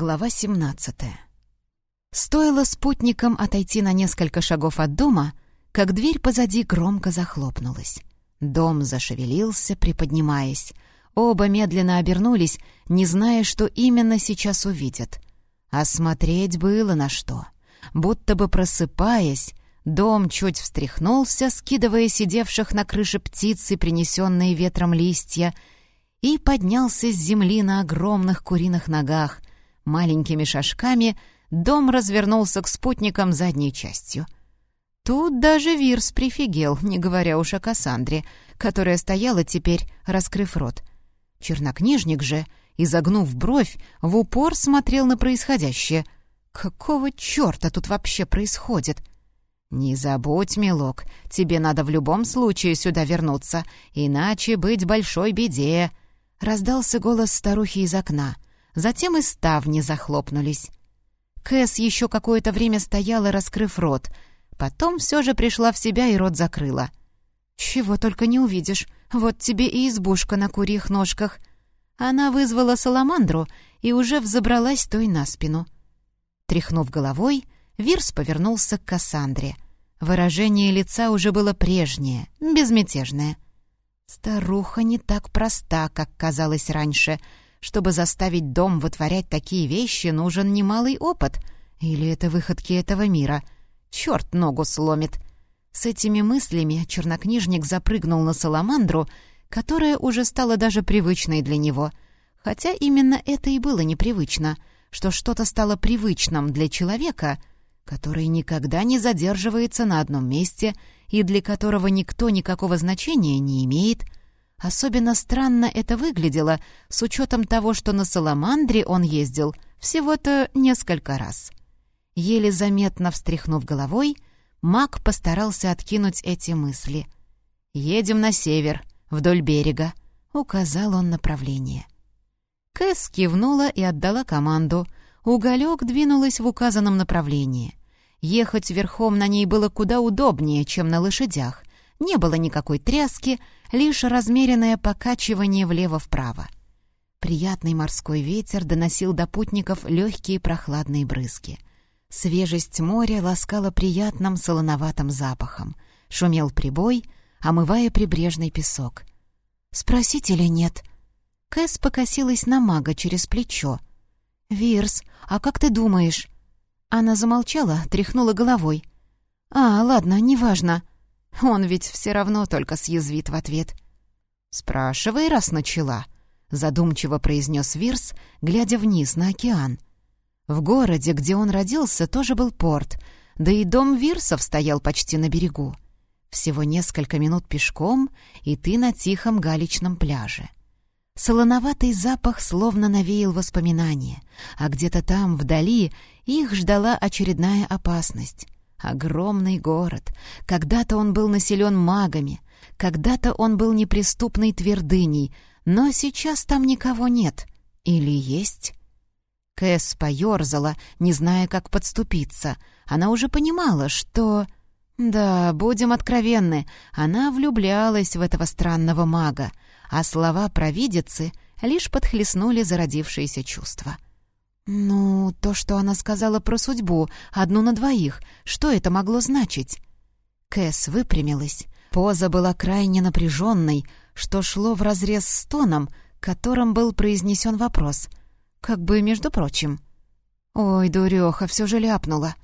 Глава 17 Стоило спутникам отойти на несколько шагов от дома, как дверь позади громко захлопнулась. Дом зашевелился, приподнимаясь. Оба медленно обернулись, не зная, что именно сейчас увидят. Осмотреть было на что. Будто бы просыпаясь, дом чуть встряхнулся, скидывая сидевших на крыше птицы, принесенные ветром листья, и поднялся с земли на огромных куриных ногах, Маленькими шажками дом развернулся к спутникам задней частью. Тут даже Вирс прифигел, не говоря уж о Кассандре, которая стояла теперь, раскрыв рот. Чернокнижник же, изогнув бровь, в упор смотрел на происходящее. «Какого черта тут вообще происходит?» «Не забудь, милок, тебе надо в любом случае сюда вернуться, иначе быть большой беде», — раздался голос старухи из окна — Затем и ставни захлопнулись. Кэс еще какое-то время стояла, раскрыв рот. Потом все же пришла в себя и рот закрыла. «Чего только не увидишь. Вот тебе и избушка на курьих ножках». Она вызвала саламандру и уже взобралась той на спину. Тряхнув головой, Вирс повернулся к Кассандре. Выражение лица уже было прежнее, безмятежное. Старуха не так проста, как казалось раньше — чтобы заставить дом вытворять такие вещи, нужен немалый опыт. Или это выходки этого мира? Черт ногу сломит. С этими мыслями чернокнижник запрыгнул на саламандру, которая уже стала даже привычной для него. Хотя именно это и было непривычно, что что-то стало привычным для человека, который никогда не задерживается на одном месте и для которого никто никакого значения не имеет — Особенно странно это выглядело с учетом того, что на Саламандре он ездил всего-то несколько раз. Еле заметно встряхнув головой, маг постарался откинуть эти мысли. «Едем на север, вдоль берега», — указал он направление. Кэс кивнула и отдала команду. Уголек двинулась в указанном направлении. Ехать верхом на ней было куда удобнее, чем на лошадях. Не было никакой тряски, лишь размеренное покачивание влево-вправо. Приятный морской ветер доносил до путников легкие прохладные брызги. Свежесть моря ласкала приятным солоноватым запахом. Шумел прибой, омывая прибрежный песок. «Спросить или нет?» Кэс покосилась на мага через плечо. «Вирс, а как ты думаешь?» Она замолчала, тряхнула головой. «А, ладно, неважно. Он ведь все равно только съязвит в ответ. «Спрашивай, раз начала», — задумчиво произнес Вирс, глядя вниз на океан. В городе, где он родился, тоже был порт, да и дом Вирсов стоял почти на берегу. Всего несколько минут пешком, и ты на тихом галечном пляже. Солоноватый запах словно навеял воспоминания, а где-то там, вдали, их ждала очередная опасность. Огромный город. Когда-то он был населен магами, когда-то он был неприступной твердыней, но сейчас там никого нет. Или есть? Кэс поёрзала, не зная, как подступиться. Она уже понимала, что... Да, будем откровенны, она влюблялась в этого странного мага, а слова провидицы лишь подхлестнули зародившиеся чувства. — «Ну, то, что она сказала про судьбу, одну на двоих, что это могло значить?» Кэс выпрямилась. Поза была крайне напряженной, что шло вразрез с тоном, которым был произнесен вопрос. Как бы, между прочим. «Ой, дуреха, все же ляпнула».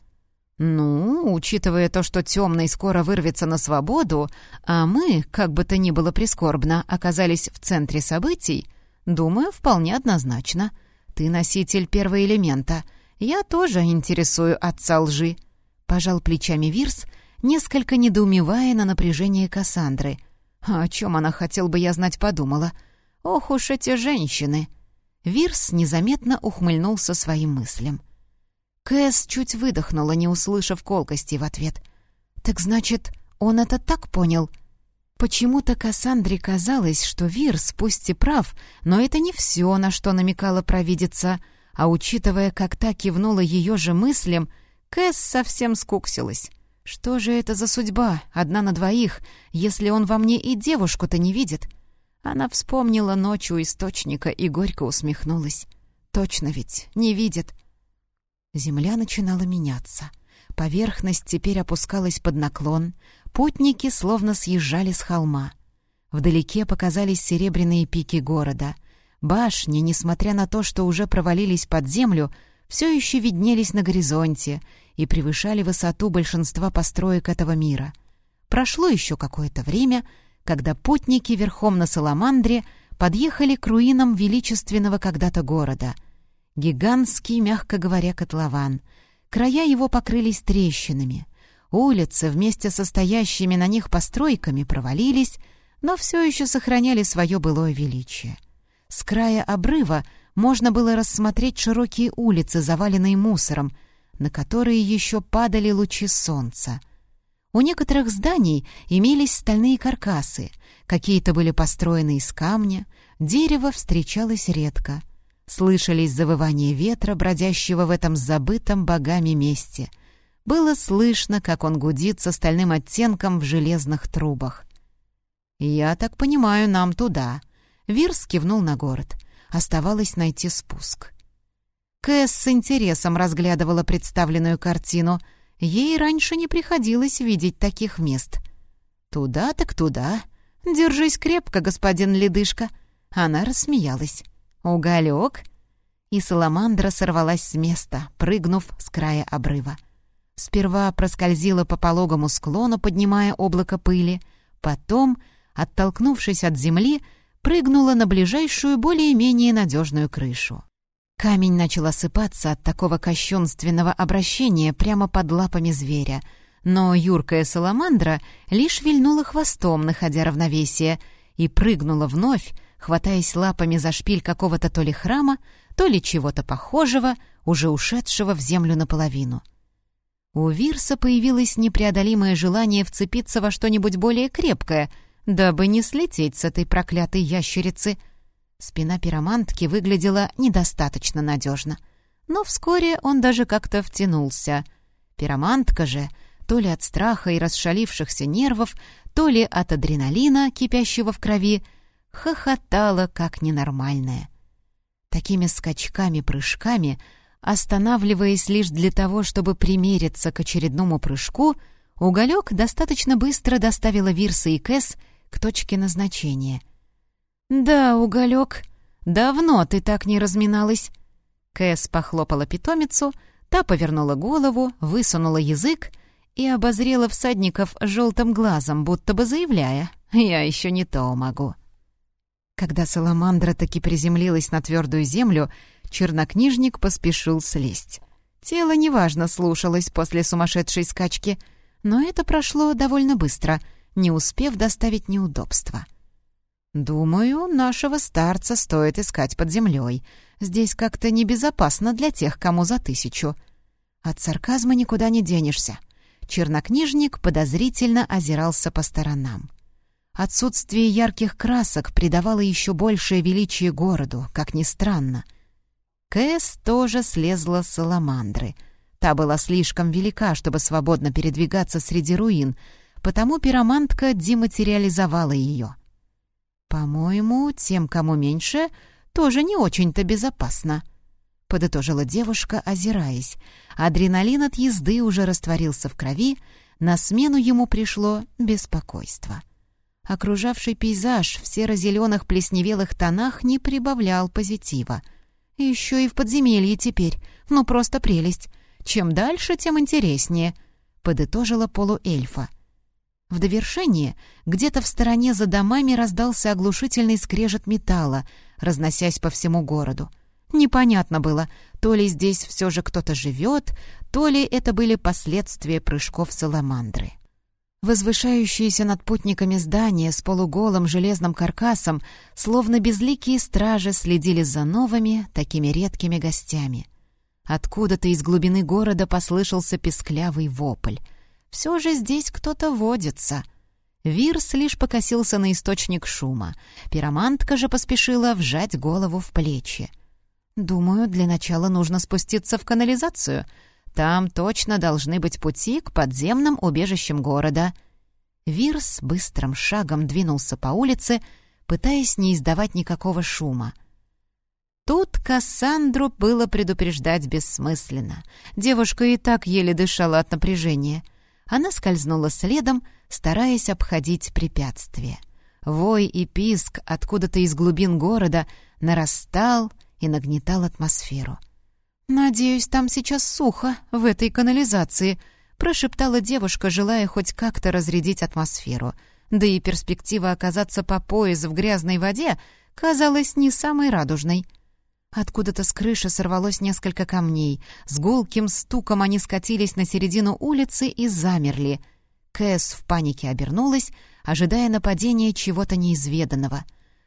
«Ну, учитывая то, что темный скоро вырвется на свободу, а мы, как бы то ни было прискорбно, оказались в центре событий, думаю, вполне однозначно». «Ты носитель первого элемента. Я тоже интересую отца лжи», — пожал плечами Вирс, несколько недоумевая на напряжение Кассандры. «А «О чем она, хотел бы я знать, подумала? Ох уж эти женщины!» Вирс незаметно ухмыльнулся своим мыслям. Кэс чуть выдохнула, не услышав колкости в ответ. «Так значит, он это так понял?» Почему-то Кассандре казалось, что Вирс пусть и прав, но это не все, на что намекала провидица, а учитывая, как та кивнула ее же мыслям, Кэс совсем скуксилась. Что же это за судьба, одна на двоих, если он во мне и девушку-то не видит? Она вспомнила ночь у источника и горько усмехнулась. Точно ведь, не видит. Земля начинала меняться. Поверхность теперь опускалась под наклон. Путники словно съезжали с холма. Вдалеке показались серебряные пики города. Башни, несмотря на то, что уже провалились под землю, все еще виднелись на горизонте и превышали высоту большинства построек этого мира. Прошло еще какое-то время, когда путники верхом на Саламандре подъехали к руинам величественного когда-то города. Гигантский, мягко говоря, котлован. Края его покрылись трещинами. Улицы вместе со стоящими на них постройками провалились, но все еще сохраняли свое былое величие. С края обрыва можно было рассмотреть широкие улицы, заваленные мусором, на которые еще падали лучи солнца. У некоторых зданий имелись стальные каркасы, какие-то были построены из камня, дерево встречалось редко. Слышались завывания ветра, бродящего в этом забытом богами месте. Было слышно, как он гудит с остальным оттенком в железных трубах. «Я так понимаю, нам туда», — Вирс кивнул на город. Оставалось найти спуск. Кэс с интересом разглядывала представленную картину. Ей раньше не приходилось видеть таких мест. «Туда так туда. Держись крепко, господин Ледышка». Она рассмеялась. «Уголек?» И Саламандра сорвалась с места, прыгнув с края обрыва. Сперва проскользила по пологому склону, поднимая облако пыли, потом, оттолкнувшись от земли, прыгнула на ближайшую более-менее надежную крышу. Камень начал осыпаться от такого кощунственного обращения прямо под лапами зверя, но юркая саламандра лишь вильнула хвостом, находя равновесие, и прыгнула вновь, хватаясь лапами за шпиль какого-то то ли храма, то ли чего-то похожего, уже ушедшего в землю наполовину. У Вирса появилось непреодолимое желание вцепиться во что-нибудь более крепкое — дабы не слететь с этой проклятой ящерицы. Спина пиромантки выглядела недостаточно надежно. Но вскоре он даже как-то втянулся. Пиромантка же, то ли от страха и расшалившихся нервов, то ли от адреналина, кипящего в крови, хохотала как ненормальная. Такими скачками-прыжками, останавливаясь лишь для того, чтобы примериться к очередному прыжку, Уголек достаточно быстро доставила Вирса и Кэс к точке назначения. «Да, уголек, давно ты так не разминалась». Кэс похлопала питомицу, та повернула голову, высунула язык и обозрела всадников желтым глазом, будто бы заявляя «Я еще не то могу». Когда Саламандра таки приземлилась на твердую землю, чернокнижник поспешил слезть. Тело неважно слушалось после сумасшедшей скачки, но это прошло довольно быстро — не успев доставить неудобства. «Думаю, нашего старца стоит искать под землей. Здесь как-то небезопасно для тех, кому за тысячу». От сарказма никуда не денешься. Чернокнижник подозрительно озирался по сторонам. Отсутствие ярких красок придавало еще большее величие городу, как ни странно. Кэс тоже слезла с саламандры. Та была слишком велика, чтобы свободно передвигаться среди руин — потому пиромантка дематериализовала ее. «По-моему, тем, кому меньше, тоже не очень-то безопасно», — подытожила девушка, озираясь. Адреналин от езды уже растворился в крови, на смену ему пришло беспокойство. Окружавший пейзаж в серо-зеленых плесневелых тонах не прибавлял позитива. Еще и в подземелье теперь. Ну, просто прелесть. Чем дальше, тем интереснее, — подытожила полуэльфа. В довершение где-то в стороне за домами раздался оглушительный скрежет металла, разносясь по всему городу. Непонятно было, то ли здесь все же кто-то живет, то ли это были последствия прыжков саламандры. Возвышающиеся над путниками здания с полуголым железным каркасом, словно безликие стражи, следили за новыми, такими редкими гостями. Откуда-то из глубины города послышался песклявый вопль — все же здесь кто-то водится. Вирс лишь покосился на источник шума. Пиромантка же поспешила вжать голову в плечи. «Думаю, для начала нужно спуститься в канализацию. Там точно должны быть пути к подземным убежищам города». Вирс быстрым шагом двинулся по улице, пытаясь не издавать никакого шума. Тут Кассандру было предупреждать бессмысленно. Девушка и так еле дышала от напряжения. Она скользнула следом, стараясь обходить препятствия. Вой и писк откуда-то из глубин города нарастал и нагнетал атмосферу. «Надеюсь, там сейчас сухо, в этой канализации», — прошептала девушка, желая хоть как-то разрядить атмосферу. Да и перспектива оказаться по пояс в грязной воде казалась не самой радужной. Откуда-то с крыши сорвалось несколько камней. С гулким стуком они скатились на середину улицы и замерли. Кэс в панике обернулась, ожидая нападения чего-то неизведанного.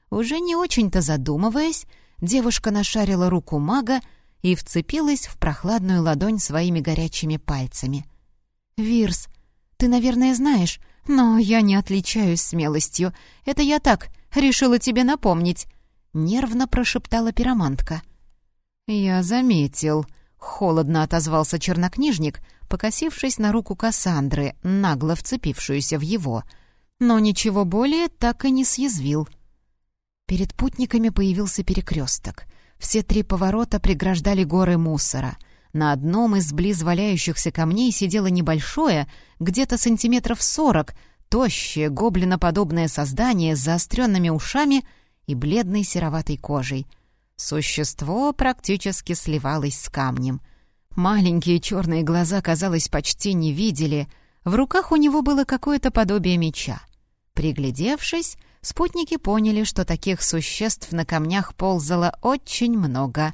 Уже не очень-то задумываясь, девушка нашарила руку мага и вцепилась в прохладную ладонь своими горячими пальцами. «Вирс, ты, наверное, знаешь, но я не отличаюсь смелостью. Это я так, решила тебе напомнить», — нервно прошептала пиромантка. «Я заметил», — холодно отозвался чернокнижник, покосившись на руку Кассандры, нагло вцепившуюся в его, но ничего более так и не съязвил. Перед путниками появился перекресток. Все три поворота преграждали горы мусора. На одном из близ валяющихся камней сидело небольшое, где-то сантиметров сорок, тощее, гоблиноподобное создание с заостренными ушами и бледной сероватой кожей. Существо практически сливалось с камнем. Маленькие черные глаза, казалось, почти не видели. В руках у него было какое-то подобие меча. Приглядевшись, спутники поняли, что таких существ на камнях ползало очень много.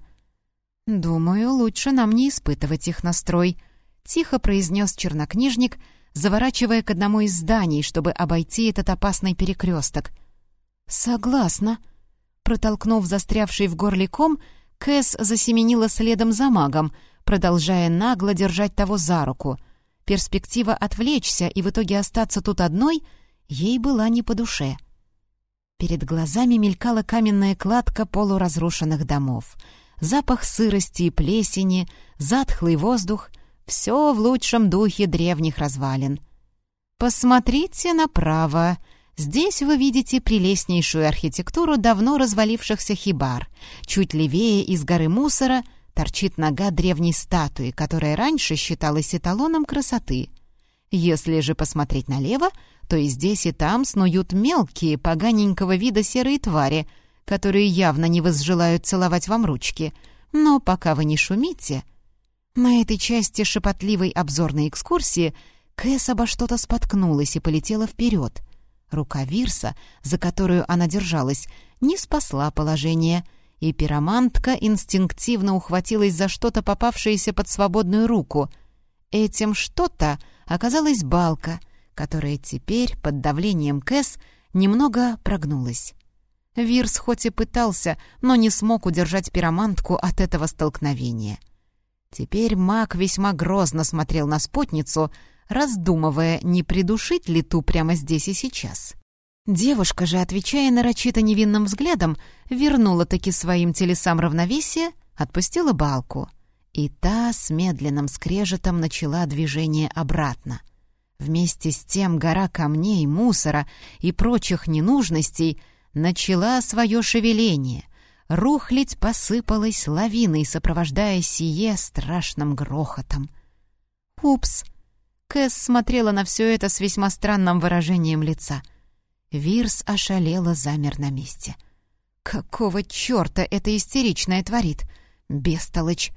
«Думаю, лучше нам не испытывать их настрой», — тихо произнес чернокнижник, заворачивая к одному из зданий, чтобы обойти этот опасный перекресток. «Согласна». Протолкнув застрявший в горле ком, Кэс засеменила следом за магом, продолжая нагло держать того за руку. Перспектива отвлечься и в итоге остаться тут одной ей была не по душе. Перед глазами мелькала каменная кладка полуразрушенных домов. Запах сырости и плесени, затхлый воздух — все в лучшем духе древних развалин. «Посмотрите направо», Здесь вы видите прелестнейшую архитектуру давно развалившихся хибар. Чуть левее из горы мусора торчит нога древней статуи, которая раньше считалась эталоном красоты. Если же посмотреть налево, то и здесь, и там снуют мелкие, поганенького вида серые твари, которые явно не возжелают целовать вам ручки. Но пока вы не шумите... На этой части шепотливой обзорной экскурсии Кэс обо что-то споткнулась и полетела вперед — Рука Вирса, за которую она держалась, не спасла положение, и пиромантка инстинктивно ухватилась за что-то, попавшееся под свободную руку. Этим что-то оказалась балка, которая теперь, под давлением Кэс, немного прогнулась. Вирс хоть и пытался, но не смог удержать пиромантку от этого столкновения. Теперь маг весьма грозно смотрел на спутницу — раздумывая, не придушить ли ту прямо здесь и сейчас. Девушка же, отвечая нарочито невинным взглядом, вернула таки своим телесам равновесие, отпустила балку. И та с медленным скрежетом начала движение обратно. Вместе с тем гора камней, мусора и прочих ненужностей начала свое шевеление. Рухлить посыпалась лавиной, сопровождая сие страшным грохотом. «Упс!» Кэс смотрела на все это с весьма странным выражением лица. Вирс ошалело замер на месте. «Какого черта это истеричное творит? Бестолочь!»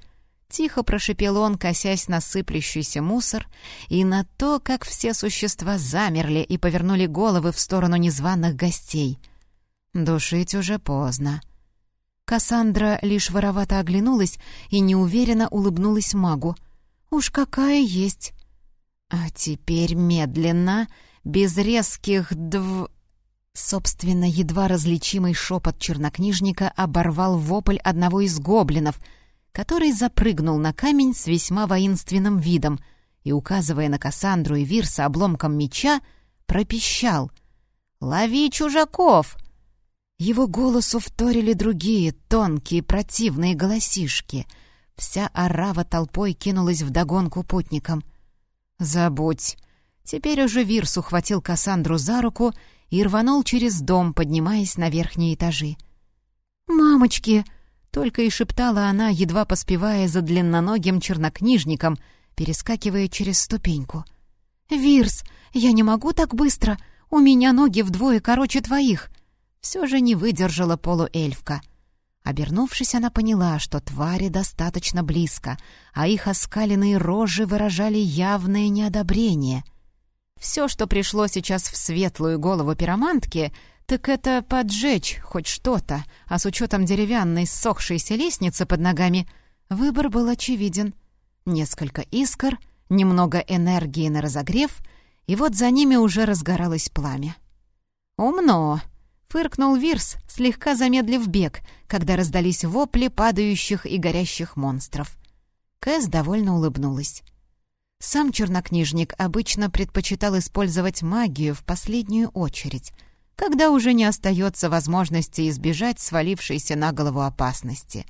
Тихо прошипел он, косясь на сыплющийся мусор и на то, как все существа замерли и повернули головы в сторону незваных гостей. Душить уже поздно. Кассандра лишь воровато оглянулась и неуверенно улыбнулась магу. «Уж какая есть!» А теперь медленно, без резких дв... Собственно, едва различимый шепот чернокнижника оборвал вопль одного из гоблинов, который запрыгнул на камень с весьма воинственным видом и, указывая на Кассандру и Вирса обломком меча, пропищал «Лови чужаков!» Его голосу вторили другие, тонкие, противные голосишки. Вся орава толпой кинулась вдогонку путникам — «Забудь». Теперь уже Вирс ухватил Кассандру за руку и рванул через дом, поднимаясь на верхние этажи. «Мамочки!» Только и шептала она, едва поспевая за длинноногим чернокнижником, перескакивая через ступеньку. «Вирс, я не могу так быстро! У меня ноги вдвое короче твоих!» Все же не выдержала полуэльфка. Обернувшись, она поняла, что твари достаточно близко, а их оскаленные рожи выражали явное неодобрение. Все, что пришло сейчас в светлую голову пиромантки, так это поджечь хоть что-то, а с учетом деревянной ссохшейся лестницы под ногами выбор был очевиден. Несколько искр, немного энергии на разогрев, и вот за ними уже разгоралось пламя. «Умно!» Фыркнул Вирс, слегка замедлив бег, когда раздались вопли падающих и горящих монстров. Кэс довольно улыбнулась. Сам чернокнижник обычно предпочитал использовать магию в последнюю очередь, когда уже не остается возможности избежать свалившейся на голову опасности.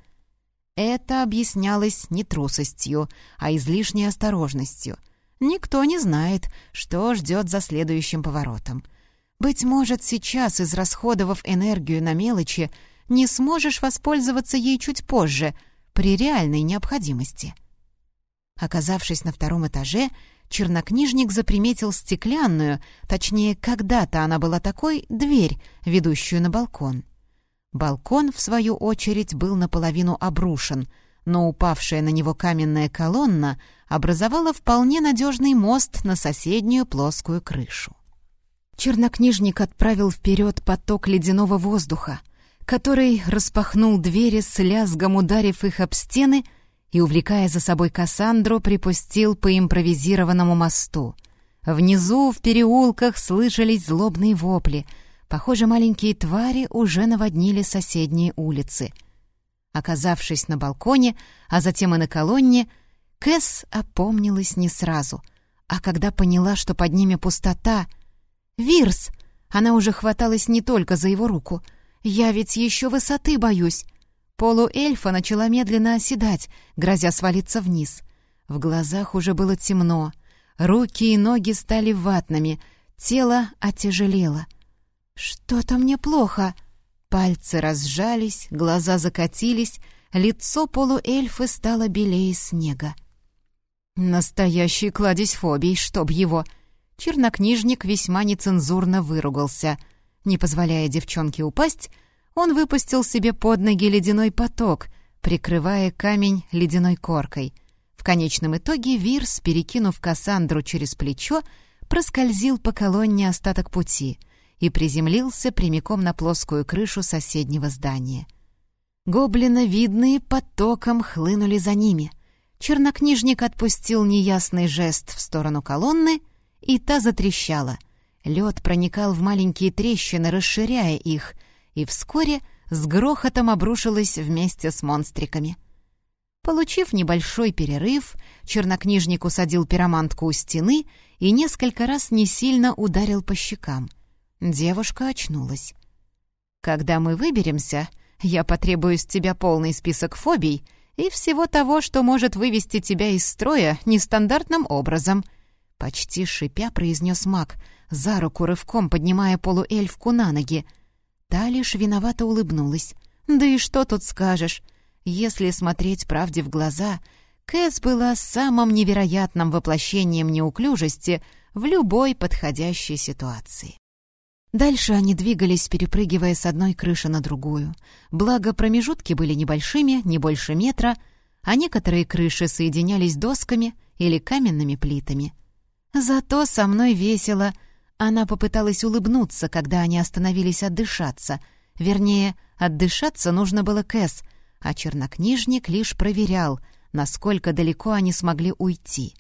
Это объяснялось не трусостью, а излишней осторожностью. Никто не знает, что ждет за следующим поворотом — быть может, сейчас, израсходовав энергию на мелочи, не сможешь воспользоваться ей чуть позже, при реальной необходимости. Оказавшись на втором этаже, чернокнижник заприметил стеклянную, точнее, когда-то она была такой, дверь, ведущую на балкон. Балкон, в свою очередь, был наполовину обрушен, но упавшая на него каменная колонна образовала вполне надежный мост на соседнюю плоскую крышу. Чернокнижник отправил вперед поток ледяного воздуха, который распахнул двери с лязгом, ударив их об стены и, увлекая за собой Кассандру, припустил по импровизированному мосту. Внизу, в переулках, слышались злобные вопли. Похоже, маленькие твари уже наводнили соседние улицы. Оказавшись на балконе, а затем и на колонне, Кэс опомнилась не сразу, а когда поняла, что под ними пустота — «Вирс!» Она уже хваталась не только за его руку. «Я ведь еще высоты боюсь!» Полуэльфа начала медленно оседать, грозя свалиться вниз. В глазах уже было темно. Руки и ноги стали ватными, тело отяжелело. «Что-то мне плохо!» Пальцы разжались, глаза закатились, лицо полуэльфы стало белее снега. «Настоящий кладезь фобий, чтоб его!» Чернокнижник весьма нецензурно выругался. Не позволяя девчонке упасть, он выпустил себе под ноги ледяной поток, прикрывая камень ледяной коркой. В конечном итоге Вирс, перекинув Кассандру через плечо, проскользил по колонне остаток пути и приземлился прямиком на плоскую крышу соседнего здания. Гоблиновидные потоком хлынули за ними. Чернокнижник отпустил неясный жест в сторону колонны — и та затрещала. Лед проникал в маленькие трещины, расширяя их, и вскоре с грохотом обрушилась вместе с монстриками. Получив небольшой перерыв, чернокнижник усадил пиромантку у стены и несколько раз не сильно ударил по щекам. Девушка очнулась. «Когда мы выберемся, я потребую с тебя полный список фобий и всего того, что может вывести тебя из строя нестандартным образом», Почти шипя произнес маг, за руку рывком поднимая полуэльфку на ноги. Та лишь виновато улыбнулась. «Да и что тут скажешь? Если смотреть правде в глаза, Кэс была самым невероятным воплощением неуклюжести в любой подходящей ситуации». Дальше они двигались, перепрыгивая с одной крыши на другую. Благо, промежутки были небольшими, не больше метра, а некоторые крыши соединялись досками или каменными плитами — Зато со мной весело. Она попыталась улыбнуться, когда они остановились отдышаться. Вернее, отдышаться нужно было Кэс, а чернокнижник лишь проверял, насколько далеко они смогли уйти.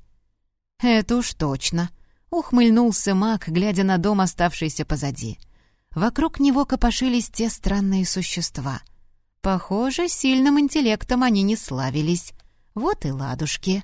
«Это уж точно», — ухмыльнулся маг, глядя на дом, оставшийся позади. Вокруг него копошились те странные существа. Похоже, сильным интеллектом они не славились. Вот и ладушки.